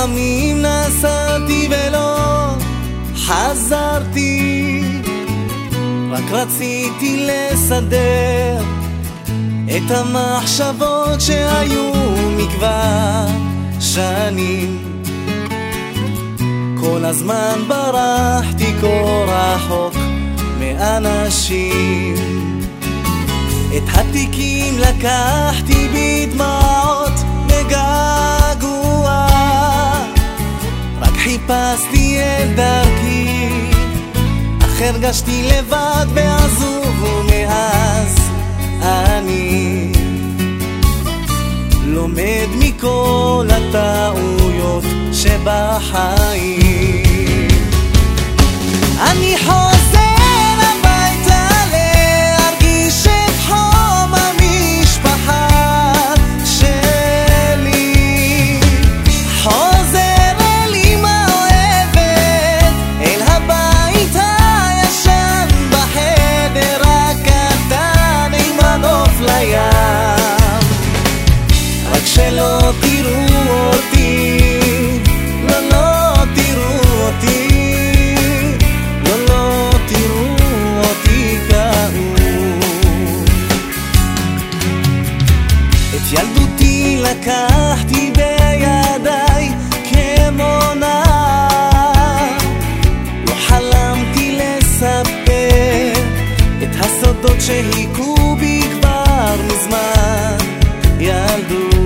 פעמים נסעתי ולא חזרתי רק רציתי לסדר את המחשבות שהיו מכבר שנים. כל הזמן ברחתי כה רחוק מאנשים. את התיקים לקחתי בדמעות מגעגוע חיפשתי את דרכי אך הרגשתי לבד ועזוב ומאז אני לומד מכל הטעויות שבחיים לקחתי בידיי כמו נער. לא חלמתי לספר את הסודות שהיכו בי כבר מזמן. ילדות